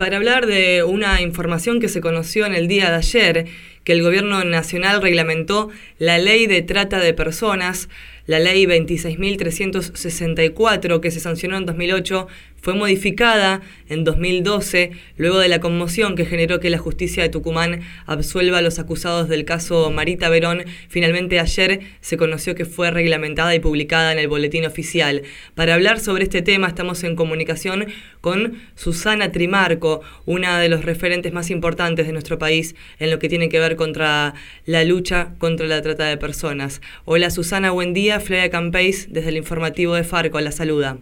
Para hablar de una información que se conoció en el día de ayer, que el Gobierno Nacional reglamentó la ley de trata de personas, la ley 26.364 que se sancionó en 2008 fue modificada en 2012 luego de la conmoción que generó que la justicia de Tucumán absuelva a los acusados del caso Marita Verón. Finalmente ayer se conoció que fue reglamentada y publicada en el boletín oficial. Para hablar sobre este tema estamos en comunicación con Susana Trimarco, una de los referentes más importantes de nuestro país en lo que tiene que ver contra la lucha contra la trata de personas. Hola Susana, buen día. Flavia Campeis desde el informativo de Farco, la saluda.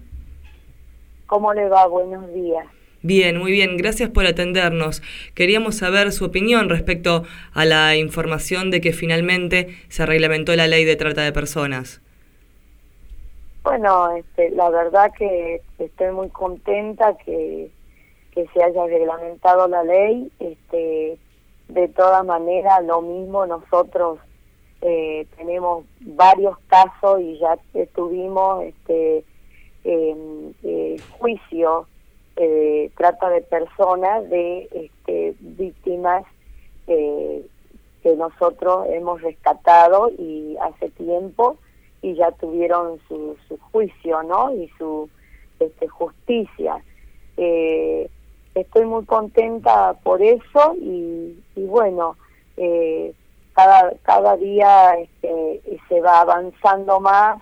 ¿Cómo le va? Buenos días. Bien, muy bien, gracias por atendernos. Queríamos saber su opinión respecto a la información de que finalmente se reglamentó la ley de trata de personas. Bueno, este, la verdad que estoy muy contenta que, que se haya reglamentado la ley. Este, de todas maneras, lo mismo nosotros eh, tenemos varios casos y ya tuvimos este, eh, juicio eh, trata de personas de este, víctimas eh, que nosotros hemos rescatado y hace tiempo y ya tuvieron su, su juicio no y su este, justicia. Eh, estoy muy contenta por eso y, y bueno eh, cada cada día este, se va avanzando más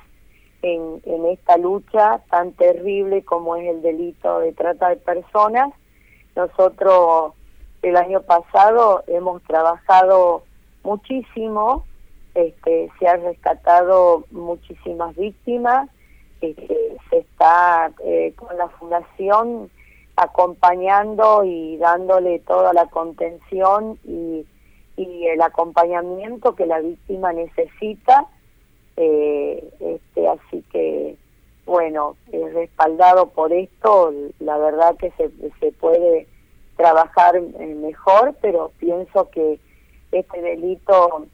en, en esta lucha tan terrible como es el delito de trata de personas. Nosotros el año pasado hemos trabajado muchísimo, este, se han rescatado muchísimas víctimas, este, se está eh, con la fundación acompañando y dándole toda la contención y, y el acompañamiento que la víctima necesita eh, este, así que, bueno, respaldado por esto, la verdad que se, se puede trabajar mejor, pero pienso que este delito,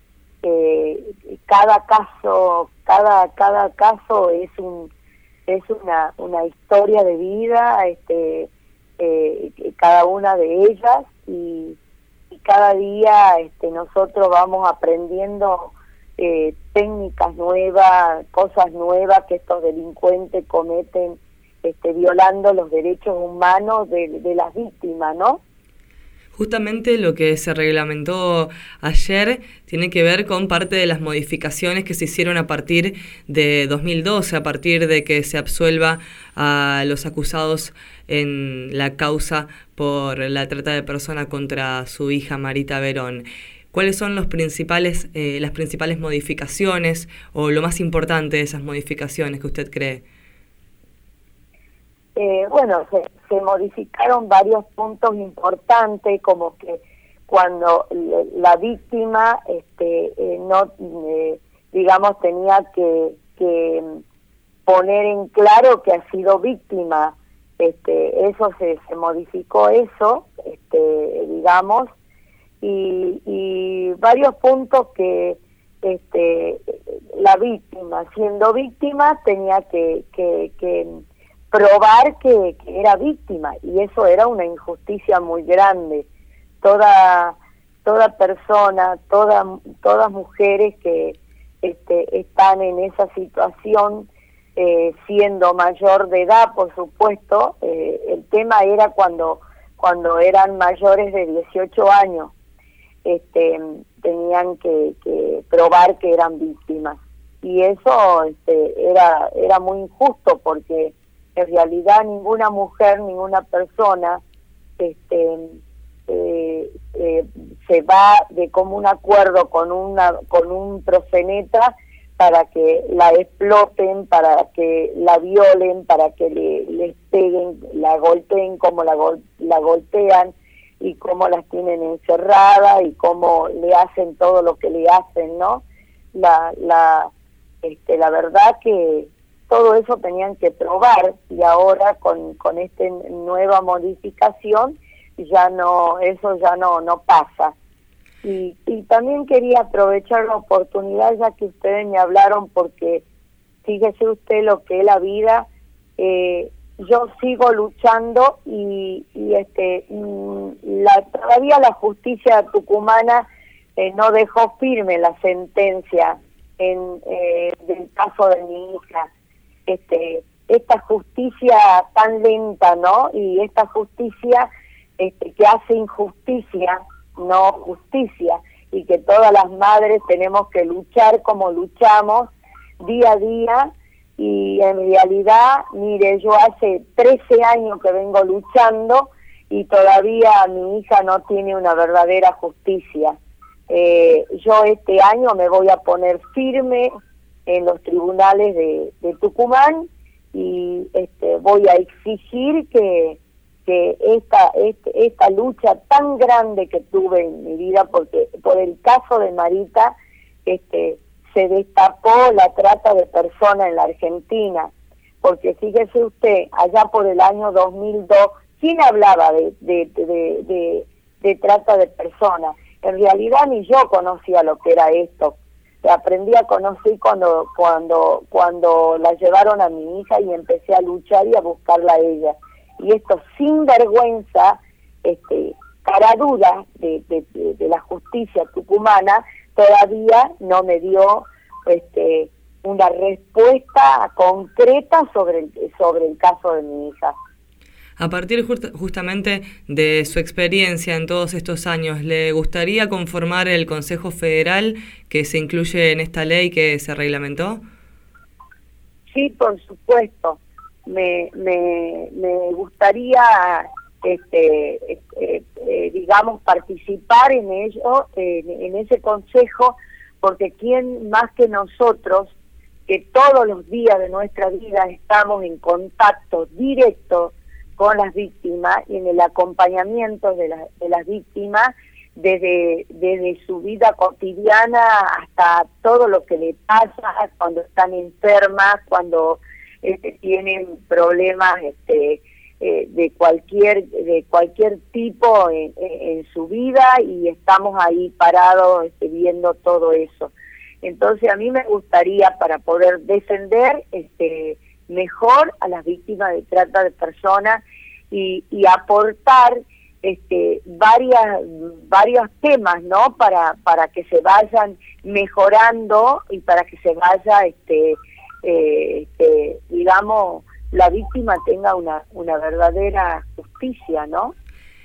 eh, cada caso, cada cada caso es un es una una historia de vida, este, eh, cada una de ellas y cada día este, nosotros vamos aprendiendo eh, técnicas nuevas, cosas nuevas que estos delincuentes cometen este, violando los derechos humanos de, de las víctimas, ¿no? Justamente lo que se reglamentó ayer tiene que ver con parte de las modificaciones que se hicieron a partir de 2012, a partir de que se absuelva a los acusados en la causa por la trata de persona contra su hija Marita Verón cuáles son los principales, eh, las principales modificaciones o lo más importante de esas modificaciones que usted cree. Eh, bueno, se, se, modificaron varios puntos importantes, como que cuando la víctima este, eh, no, eh, digamos, tenía que, que poner en claro que ha sido víctima, este, eso se, se modificó eso, este, digamos, y, y varios puntos que este la víctima siendo víctima tenía que, que, que probar que, que, era víctima y eso era una injusticia muy grande. Toda toda persona toda todas mujeres que este, están en esa situación eh, siendo mayor de edad por supuesto eh, el tema era cuando cuando eran mayores de 18 años este, tenían que, que probar que eran víctimas. Y eso este, era era muy injusto porque en realidad ninguna mujer ninguna persona este eh, eh, se va de común acuerdo con una con un proseneta para que la exploten para que la violen para que le les peguen la golpeen como la la golpean y cómo las tienen encerradas y cómo le hacen todo lo que le hacen, ¿no? La, la, este, la verdad que todo eso tenían que probar y ahora con, con esta nueva modificación ya no, eso ya no, no pasa. Y, y también quería aprovechar la oportunidad ya que ustedes me hablaron porque fíjese usted lo que es la vida, eh, yo sigo luchando y, este mm, la, todavía la justicia tucumana eh, no dejó firme la sentencia en eh, del caso de mi hija este esta justicia tan lenta no y esta justicia este, que hace injusticia no justicia y que todas las madres tenemos que luchar como luchamos día a día y en realidad, mire, yo hace 13 años que vengo luchando y todavía mi hija no tiene una verdadera justicia. Eh, yo este año me voy a poner firme en los tribunales de, Tucumán y este, voy a exigir que, que esta, este, esta lucha tan grande que tuve en mi vida, porque por el caso de Marita, este, se destapó la trata de personas en la Argentina, porque fíjese usted, allá por el año 2002, ¿quién hablaba de, de, de, trata de personas? En realidad ni yo conocía lo que era esto. Aprendí a conocer cuando, cuando, cuando la llevaron a mi hija y empecé a luchar y a buscarla a ella. Y esto sin vergüenza, este, cara dura de, de la justicia tucumana, todavía no me dio este, una respuesta concreta sobre el, sobre el caso de mi hija. A partir justamente de su experiencia en todos estos años, ¿le gustaría conformar el Consejo Federal que se incluye en esta ley que se reglamentó? Sí, por supuesto. Me, me, me gustaría, este, eh, eh, digamos, participar en ello, en ese consejo, porque quién más que nosotros, que todos los días de nuestra vida estamos en contacto directo con las víctimas y en el acompañamiento de, de las víctimas, desde, desde su vida cotidiana hasta todo lo que le pasa cuando están enfermas, cuando este, tienen problemas este, eh, de cualquier de cualquier tipo en, su vida y estamos ahí parados este, viendo todo eso. Entonces a mí me gustaría para poder defender este mejor a las víctimas de trata de personas y, y aportar este varias varios temas no para para que se vayan mejorando y para que se vaya este, eh, este digamos la víctima tenga una, una verdadera justicia, ¿no?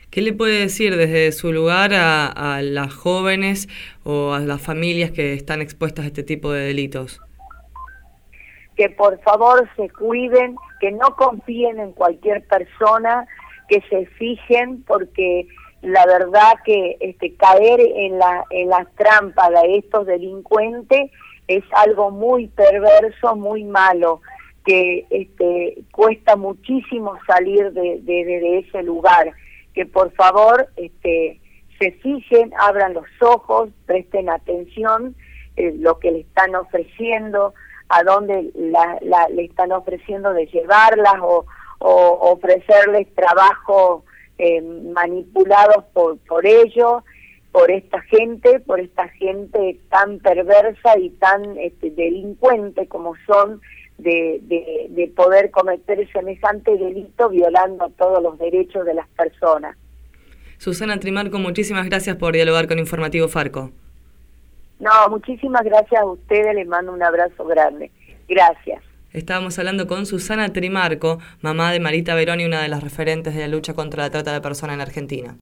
¿Qué le puede decir desde su lugar a, las jóvenes o a las familias que están expuestas a este tipo de delitos? Que por favor se cuiden, que no confíen en cualquier persona, que se fijen porque la verdad que este caer en la en las trampas de estos delincuentes es algo muy perverso, muy malo que este, cuesta muchísimo salir de, de, ese lugar, que por favor este, se fijen, abran los ojos, presten atención eh, lo que le están ofreciendo, a dónde la, le están ofreciendo de llevarlas o, ofrecerles trabajo eh, manipulados por, por ellos, por esta gente, por esta gente tan perversa y tan este, delincuente como son de, de, poder cometer semejante delito violando todos los derechos de las personas. Susana Trimarco, muchísimas gracias por dialogar con Informativo Farco. No, muchísimas gracias a ustedes, les mando un abrazo grande. Gracias. Estábamos hablando con Susana Trimarco, mamá de Marita Veroni, una de las referentes de la lucha contra la trata de personas en Argentina.